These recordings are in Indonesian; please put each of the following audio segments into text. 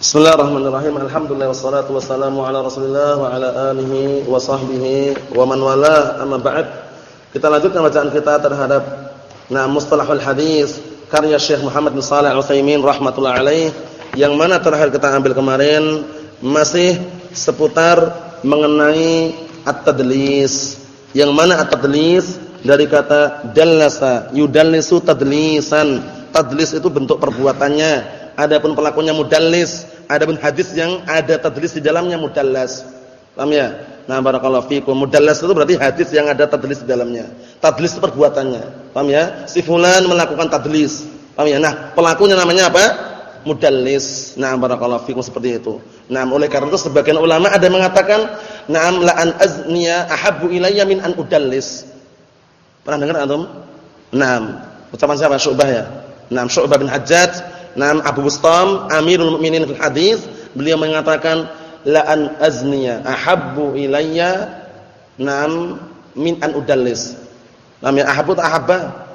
Bismillahirrahmanirrahim. Alhamdulillah wassalatu wassalamu ala Rasulillah wa ala alihi wa sahbihi wa man wala. Amma ba'd. Kita lanjutkan bacaan kita terhadap nah mustalahul hadis karya Syekh Muhammad bin Shalih Al-Utsaimin rahimatullah alaih yang mana terakhir kita ambil kemarin masih seputar mengenai at-tadlis. Yang mana at-tadlis dari kata dallasa, yudallisu tadlisan. Tadlis itu bentuk perbuatannya Adapun pelakunya mudallis, adapun hadis yang ada tadlis di dalamnya mudallas. Paham ya? Nah, barakallahu fikum. Mudallas itu berarti hadis yang ada tadlis di dalamnya. Tadlis itu perbuatannya. Paham ya? Si fulan melakukan tadlis. Paham ya? Nah, pelakunya namanya apa? Mudallis. Nah, barakallahu fikum seperti itu. Nah, oleh karena itu sebagian ulama ada yang mengatakan, "Na'am la an azniya ahabbu ilayya min an udallis." Pernah dengar antum? Naam. Ucapan siapa? Syu'bah ya. Naam, Syu'bah bin Hajjaj Nam Abu Bustam Amirul Mukminin fil hadis, beliau mengatakan la an azniya ahabbu ilayya nam min an udallis. Nam ya ahabbu ahabba.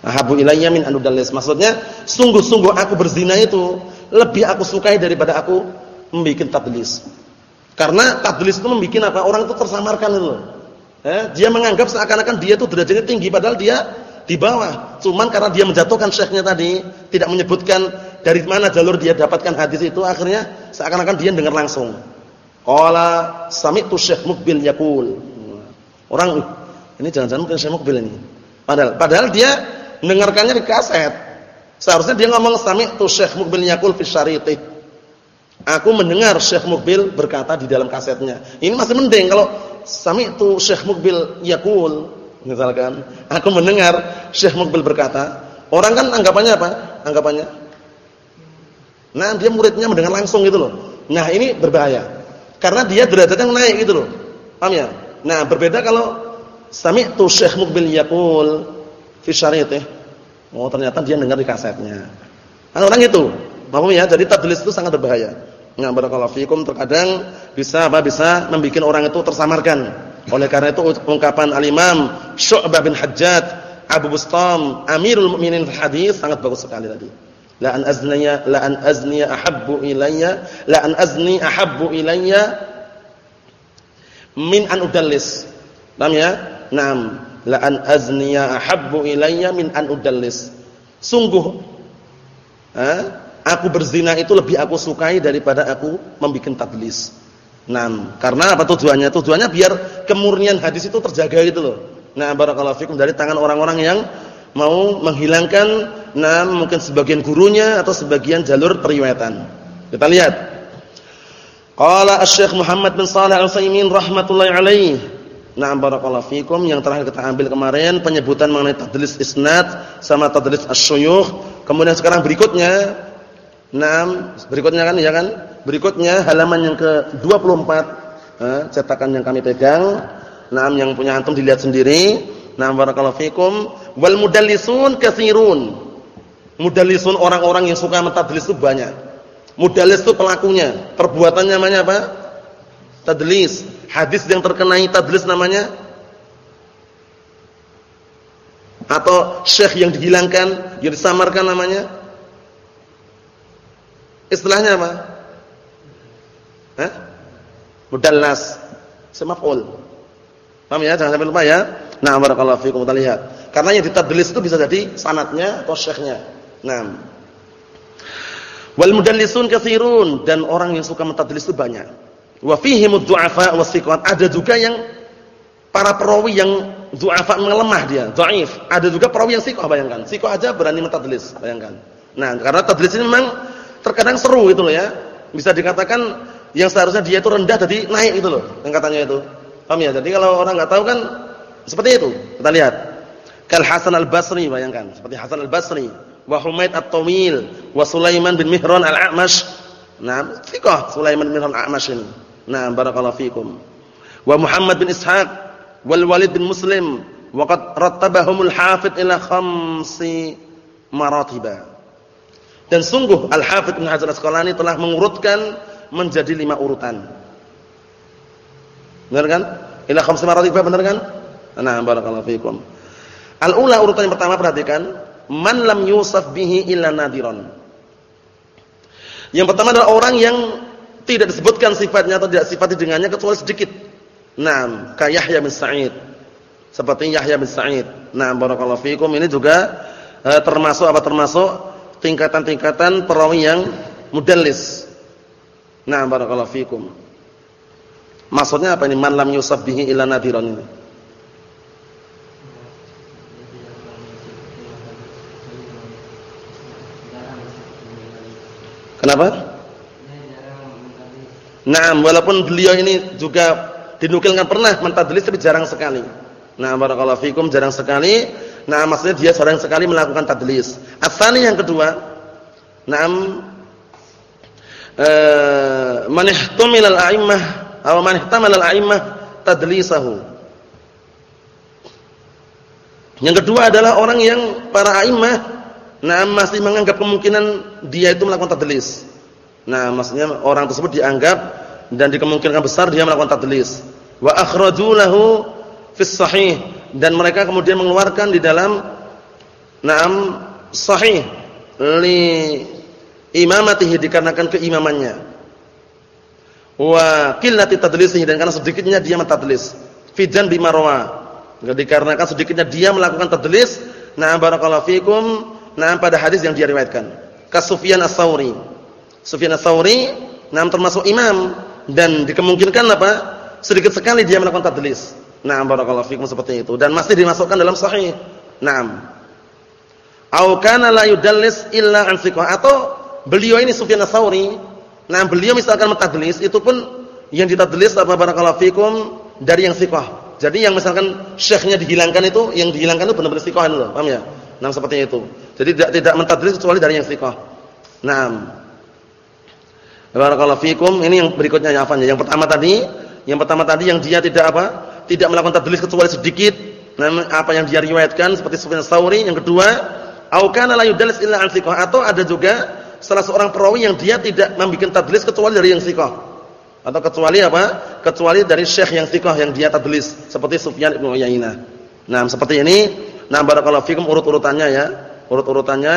Ahabbu ilayya min an udallis. Maksudnya sungguh-sungguh aku berzina itu lebih aku sukai daripada aku membuat tadlis. Karena tadlis itu membuat apa? Orang itu tersamarkan itu. Eh, dia menganggap seakan-akan dia itu derajatnya tinggi padahal dia di bawah. Cuman karena dia menjatuhkan syekhnya tadi, tidak menyebutkan dari mana jalur dia dapatkan hadis itu, akhirnya seakan-akan dia dengar langsung. Qala sami'tu Syekh Mukbil yaqul. Orang ini jangan-jangan bukan Syekh Mukbil ini. Padahal padahal dia mendengarkannya di kaset. Seharusnya dia ngomong sami'tu Syekh Mukbil yaqul fi syariti. Aku mendengar Syekh Mukbil berkata di dalam kasetnya. Ini masih mending kalau sami'tu Syekh Mukbil yaqul Misalkan aku mendengar Syekh Mukbil berkata, orang kan anggapannya apa? Anggapannya Nah, dia muridnya mendengar langsung gitu loh. Nah, ini berbahaya. Karena dia derajatnya naik gitu loh. Paham ya? Nah, berbeda kalau sami'tu Syekh Mukbil yaqul fi syarithih. Oh, ternyata dia dengar di kasetnya. Kan orang itu. Paham ya? Jadi tadlis itu sangat berbahaya. Nah, barakallahu fikum terkadang bisa apa? Bisa membuat orang itu tersamarkan oleh karena itu ungkapan al-Imam Syu'bah bin Hajjaj Abu Bustam Amirul Mukminin hadis sangat bagus sekali tadi. La an azniya la an azniya ahabbu ilayya la an azni ahabbu ilayya min an udallis. Paham ya? Naam. La an azniya ahabbu ilayya min an udallis. Sungguh eh, aku berzina itu lebih aku sukai daripada aku membuat tadlis. Nah, karena apa tujuannya? Tujuannya biar kemurnian hadis itu terjaga gitu loh. Nah, barakallahu fikum dari tangan orang-orang yang mau menghilangkan nah mungkin sebagian gurunya atau sebagian jalur periwayatan. Kita lihat. Qala Asy-Syaikh Muhammad bin Shalih Al-Utsaimin rahimatullah alaih. Nah, barakallahu fikum yang terakhir kita ambil kemarin penyebutan mengenai tadlis isnad sama tadlis asy-syuyukh. Kemudian sekarang berikutnya Nah, berikutnya kan ya kan? Berikutnya halaman yang ke-24 eh, cetakan yang kami pegang. Nah, yang punya antum dilihat sendiri. Nah, barakallahu fikum. Wal mudallisun katsirun. Mudallisun orang-orang yang suka mentadlis itu banyak. Mudallis itu pelakunya. Perbuatannya namanya apa? Tadlis. Hadis yang terkenai tadlis namanya atau syekh yang dihilangkan, yang disamarkan namanya Istilahnya apa? Hah? Mudallas. Semaf'ul. Paham ya? Jangan sampai lupa ya. Nah, barakallahu fiikum. Kita lihat. Karena yang ditadlis itu bisa jadi sanatnya atau syekhnya. Nah. Wal mudallisun katsirun dan orang yang suka mentadlis itu banyak. Wa fihim du'afa wasiqat. Ada juga yang para perawi yang du'afa melemah dia, dhaif. Ada juga perawi yang siqah bayangkan. Siqah aja berani mentadlis, bayangkan. Nah, karena tadlis ini memang terkadang seru itu loh ya. Bisa dikatakan yang seharusnya dia itu rendah jadi naik itu loh yang katanya itu. Paham ya? Jadi kalau orang nggak tahu kan seperti itu. Kita lihat. Kal Hasan Al-Basri bayangkan, seperti Hasan Al-Basri, wa Humaid At-Tamil, wa Sulaiman bin Mihran Al-A'mash. Nah, thiqah Sulaiman bin Mihran Al-A'mash ini. Nah, barakallahu fikum. Wa Muhammad bin Ishaq wal Walid bin Muslim wa qad rattabahumul hafid ila khamsi maratiba. Dan sungguh Al-Hafidz Ibnu Hajar Asqalani telah mengurutkan menjadi lima urutan. Benar kan? Ila khamsi maratib benar kan? Nah, barakallahu fiikum. Al-ula urutan yang pertama perhatikan, man lam yusaf bihi illa nadiran. Yang pertama adalah orang yang tidak disebutkan sifatnya atau tidak sifati dengannya kecuali sedikit. Naam, kayak Yahya bin Sa'id. Seperti Yahya bin Sa'id. Naam, barakallahu fikum ini juga eh, termasuk apa termasuk tingkatan-tingkatan perawi yang mudallis. Naam, barakallahu fikum. Maksudnya apa ini? Man lam yusaf bihi illa nadiran ini. Kenapa? Nah, walaupun beliau ini juga dinukilkan pernah mentadlis tapi jarang sekali. Nah, barakallahu fikum jarang sekali. Nah, maksudnya dia jarang sekali melakukan tadlis. Asani yang kedua, na'am man ihtamala al-a'immah aw man ihtamala al-a'immah tadlisahu. Yang kedua adalah orang yang para a'immah Nah, masih menganggap kemungkinan dia itu melakukan tadlis. Nah, maksudnya orang tersebut dianggap dan dikemungkinkan besar dia melakukan tadlis. Wa akhraju lahu fis sahih dan mereka kemudian mengeluarkan di dalam na'am sahih li imamatihi dikarenakan keimamannya. Wa qillati tadlisihi dan karena sedikitnya dia mentadlis. Fijan bimarwa. Dikarenakan sedikitnya dia melakukan tadlis, nah barakallahu fikum Nah, pada hadis yang dia riwayatkan. Kasufyan Ats-Tsauri. Sufyan Ats-Tsauri nah termasuk imam dan dikemungkinkan apa? Sedikit sekali dia melakukan tadlis. Nah, barakallahu fikum seperti itu dan masih dimasukkan dalam sahih. Naam. Au kana la yudallis illa an atau beliau ini Sufyan Ats-Tsauri, nah beliau misalkan mentadlis itu pun yang ditadlis apa barakallahu fikum dari yang thiqah. Jadi yang misalkan syekhnya dihilangkan itu, yang dihilangkan itu benar-benar thiqah itu, paham ya? Nah, seperti itu. Jadi tidak tidak mentadlis kecuali dari yang thiqah. Naam. Barakallahu fikum. Ini yang berikutnya ya Afan. Yang pertama tadi, yang pertama tadi yang dia tidak apa? Tidak melakukan tadlis kecuali sedikit. Nah, apa yang dia riwayatkan seperti Sufyan Tsauri. Yang kedua, au kana la yudallis illa an atau ada juga salah seorang perawi yang dia tidak membuat tadlis kecuali dari yang thiqah. Atau kecuali apa? Kecuali dari syekh yang thiqah yang dia tadlis seperti Sufyan Ibnu Uyainah. Nah, seperti ini. Nah, barakallahu fikum urut-urutannya ya urut-urutannya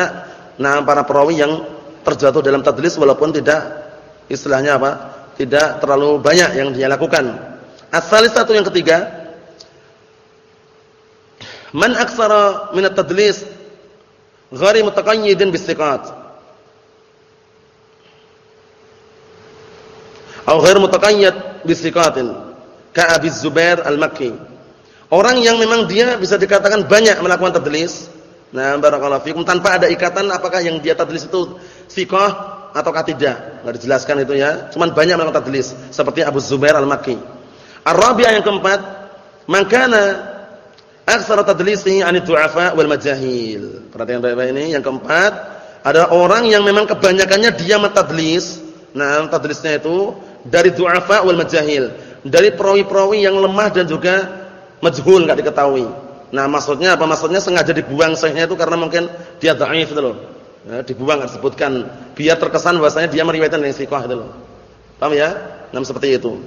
nah para perawi yang terjatuh dalam tadlis walaupun tidak istilahnya apa? tidak terlalu banyak yang dia lakukan. Asal satu yang ketiga, man aksara min at-tadlis ghari mutaqayyidin bis-siqat. Atau ghair mutaqayyid bis-siqatin ka Abi Zubair. Orang yang memang dia bisa dikatakan banyak melakukan tadlis, Nah, barakallahu fikum tanpa ada ikatan apakah yang dia tadlis itu thiqah ataukah tidak. Enggak dijelaskan itu ya. Cuman banyak melakukan tadlis seperti Abu Zubair Al-Makki. Ar-rabi'ah yang keempat, makana aktsara tadlisihi 'an du'afa wal majahil. Perhatian baik-baik ini yang keempat, ada orang yang memang kebanyakannya dia mentadlis. Nah, tadlisnya itu dari du'afa wal majahil, dari perawi-perawi yang lemah dan juga majhul enggak diketahui. Nah, maksudnya apa? Maksudnya sengaja dibuang sahihnya itu karena mungkin dia dhaif itu loh. Ya, dibuang disebutkan biar terkesan bahwasanya dia meriwayatkan yang sahih itu loh. Paham ya? Nah, seperti itu.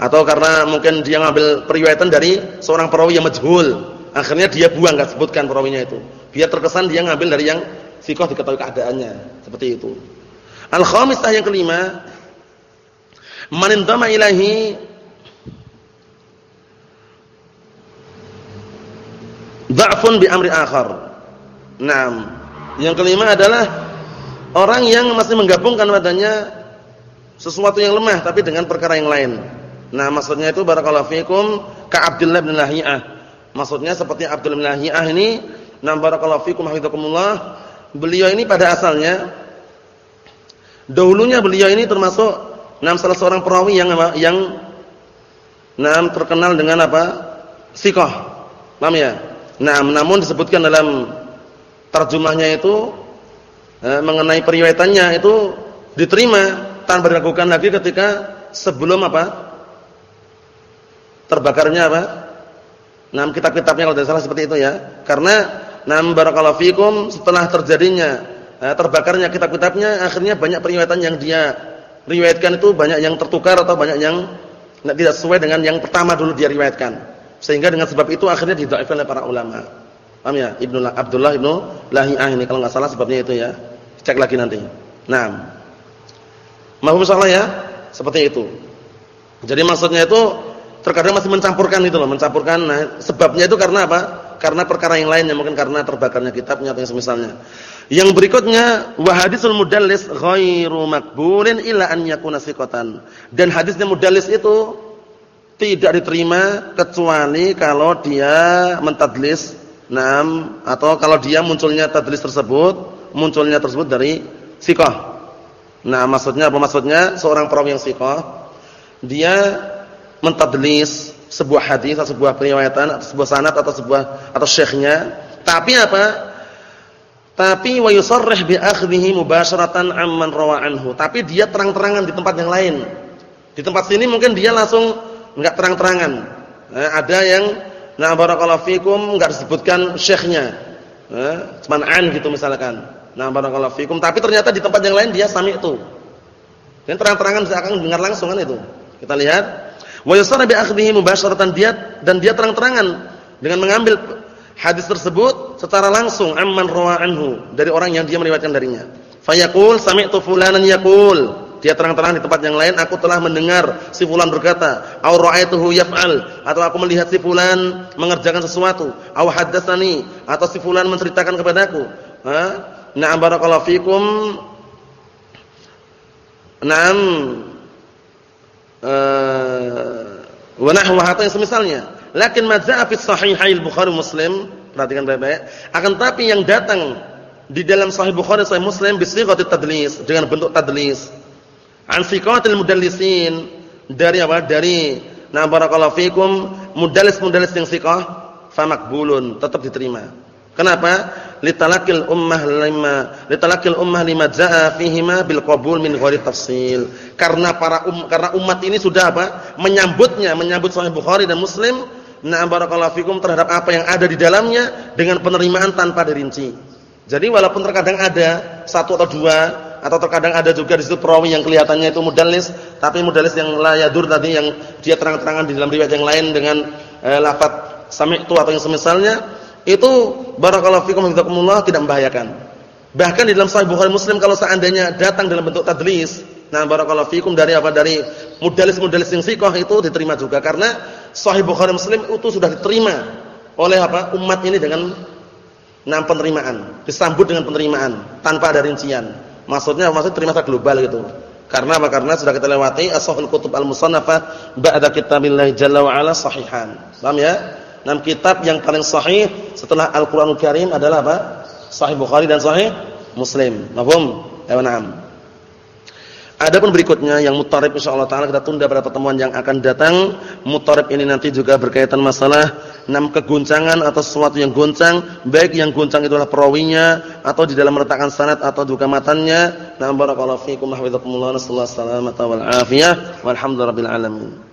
Atau karena mungkin dia ngambil periwayatan dari seorang perawi yang majhul. Akhirnya dia buang enggak sebutkan perawinya itu. Biar terkesan dia ngambil dari yang sahih diketahui keadaannya. Seperti itu. Al-khamisah yang kelima, man intama ilahi Dha'fun bi amri akhar. Naam. Yang kelima adalah orang yang masih menggabungkan padanya sesuatu yang lemah tapi dengan perkara yang lain. Nah, maksudnya itu barakallahu fikum ka Abdullah bin Lahiyah. Maksudnya seperti Abdullah bin Lahiyah ini, nah barakallahu fikum hafizakumullah, beliau ini pada asalnya dahulunya beliau ini termasuk nam salah seorang perawi yang apa? Yang nam terkenal dengan apa? Siqah. Paham ya? Nah, namun disebutkan dalam terjemahnya itu eh, mengenai periwayatannya itu diterima tanpa diragukan lagi ketika sebelum apa? Terbakarnya apa? Nah, kitab-kitabnya kalau tidak salah seperti itu ya. Karena nam barakallahu fikum setelah terjadinya eh, terbakarnya kitab-kitabnya akhirnya banyak periwayatan yang dia riwayatkan itu banyak yang tertukar atau banyak yang tidak sesuai dengan yang pertama dulu dia riwayatkan. Sehingga dengan sebab itu akhirnya didhaifkan oleh para ulama. Paham ya? Ibnu Abdullah Ibnu Lahiyah ini kalau enggak salah sebabnya itu ya. Cek lagi nanti. Nah. Mahum salah ya? Seperti itu. Jadi maksudnya itu terkadang masih mencampurkan itu loh, mencampurkan. Nah, sebabnya itu karena apa? Karena perkara yang lainnya, mungkin karena terbakarnya kitabnya atau yang semisalnya. Yang berikutnya wa hadisul mudallis ghairu makbulin illa an yakuna siqatan. Dan hadisnya mudallis itu tidak diterima kecuali kalau dia mentadlis nam atau kalau dia munculnya tadlis tersebut, munculnya tersebut dari siqah. Nah, maksudnya apa maksudnya? Seorang perawi yang siqah dia mentadlis sebuah hadis atau sebuah periwayatan atau sebuah sanad atau sebuah atau syekhnya. Tapi apa? Tapi wa yusarrih bi akhdhihi mubasharatan amman rawa anhu. Tapi dia terang-terangan di tempat yang lain. Di tempat sini mungkin dia langsung enggak terang-terangan. Nah, ada yang na barakallahu fikum enggak disebutkan syekhnya. Nah, cuman an gitu misalkan. Nah barakallahu fikum. Tapi ternyata di tempat yang lain dia sami itu. Dan terang-terangan bisa akan dengar langsung kan itu. Kita lihat wa yusara bi akhdhihi mubasharatan dia dan dia terang-terangan dengan mengambil hadis tersebut secara langsung amman rawa anhu dari orang yang dia meriwayatkan darinya. Fayaqul sami'tu fulanan yaqul. Dia terang-terang di tempat yang lain aku telah mendengar si fulan berkata, au ra'aituhu yaf'al atau aku melihat si fulan mengerjakan sesuatu, au haddatsani atau si fulan menceritakan kepadaku. Ha? Na'am barakallahu fikum. Naam wa nahwa atau yang semisalnya. Lakin ma jaa fi sahihail Bukhari Muslim, perhatikan baik-baik, akan tapi yang datang di dalam Sahih Bukhari Sahih Muslim bisighatit tadlis dengan bentuk tadlis. An siqatil mudallisin dari apa? Dari na barakallahu fikum mudallis-mudallis yang siqah fa makbulun, tetap diterima. Kenapa? Litalakil ummah lima litalakil ummah lima jaa fihima bil qabul min ghairi tafsil. Karena para um, karena umat ini sudah apa? menyambutnya, menyambut Sahih Bukhari dan Muslim, na'am barakallahu fikum terhadap apa yang ada di dalamnya dengan penerimaan tanpa dirinci. Jadi walaupun terkadang ada satu atau dua atau terkadang ada juga di situ perawi yang kelihatannya itu mudallis, tapi mudallis yang la yadur tadi yang dia terang-terangan di dalam riwayat yang lain dengan eh, lafaz sami'tu atau yang semisalnya itu barakallahu fikum hafizakumullah tidak membahayakan. Bahkan di dalam Sahih Bukhari Muslim kalau seandainya datang dalam bentuk tadlis, nah barakallahu fikum dari apa dari mudalis-mudalis yang sikoh itu diterima juga karena Sahih Bukhari Muslim itu sudah diterima oleh apa umat ini dengan enam penerimaan, disambut dengan penerimaan tanpa ada rincian. Maksudnya maksud terima secara global gitu. Karena apa? Karena sudah kita lewati as-sahih kutub al-musannafah ba'da kitabillah jalla wa ala sahihan. Paham ya? Enam kitab yang paling sahih setelah Al-Qur'anul Karim adalah apa? Sahih Bukhari dan Sahih Muslim. Mafhum? Ya, na'am. Adapun berikutnya yang mutarib insyaallah taala kita tunda pada pertemuan yang akan datang. Mutarib ini nanti juga berkaitan masalah enam kegoncangan atau sesuatu yang goncang, baik yang goncang itu adalah perawinya atau di dalam meletakkan sanad atau juga matannya. Na barakallahu fiikum wa hafizakumullah nasallahu alaihi wasallam wal afiyah walhamdulillahil alamin.